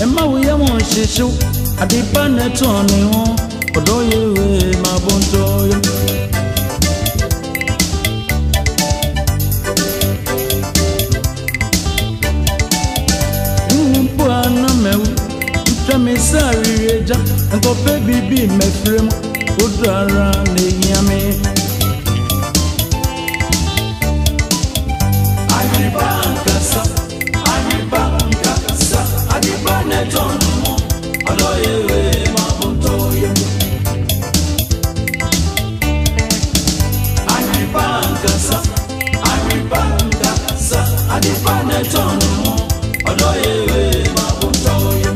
ẹ má wo yẹ wọn ṣoṣo àdìpá nẹtọ ni wọn ọ̀dọ̀ yẹwẹ máa bọ ń tọyọ. nnukwu anọ mẹwu ntwa mi sá rírì ẹja nǹkan fẹ́ bíbí mẹfìrẹ mu ó dára lẹ́yìn sa àríbàdà sa àdìbànẹ́tọ̀nù mọ́ ọlọ́yẹ̀wé máa kó tọ́ oyè.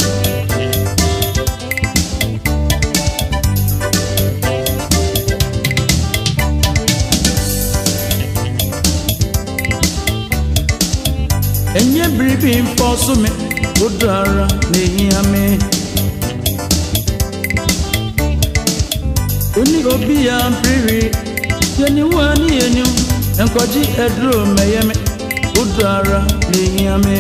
enye biri bi mfọsọ mi ó dára n'ehiha mi. oní obi ya mpiri yẹni wá ní yẹni wá. nkwaji eduro meyeme udara mehiame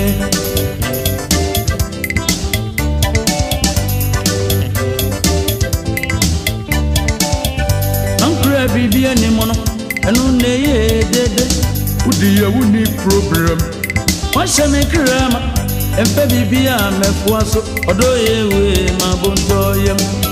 nkura biribi anim no ɛno na dede wode yɛ woni problem wahyɛ me kra ma ɛmfa biribi a mɛfoa so ɔdɔ yɛ wee ma bontɔyɛ mu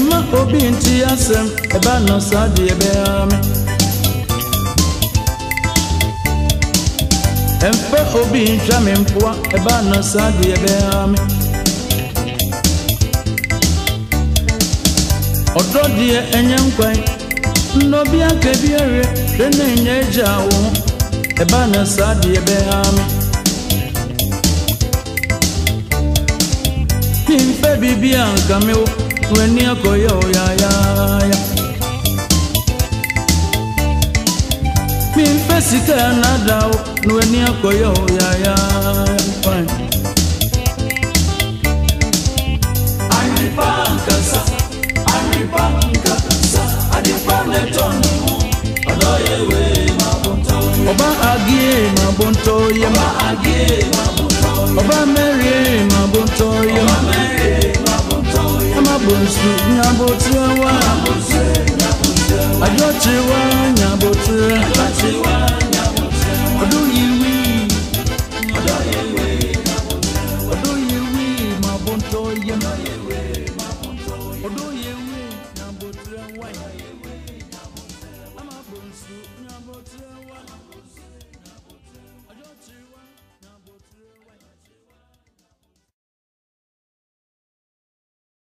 mma obi nti asɛm ɛba no saa deɛ bɛa me ɛmfa obi ntwa me mpoa ɛba no saa deɛ bɛa me ɔdɔ deɛ ɛnyɛ nkwan nnɔ bi aka bi awerɛ hwɛ ne no saa deɛ bɛa me memfɛ biribi me wo wenia koyo ya ya ya mimpesike anadao wenia koyo ya ya ya adipankasa adipankasa adipanetonu odoyewe mabonto oba agie mabonto ye ma agie mabonto oba merie ma nyabosu nyabosu wa ajotiwa nyabosu.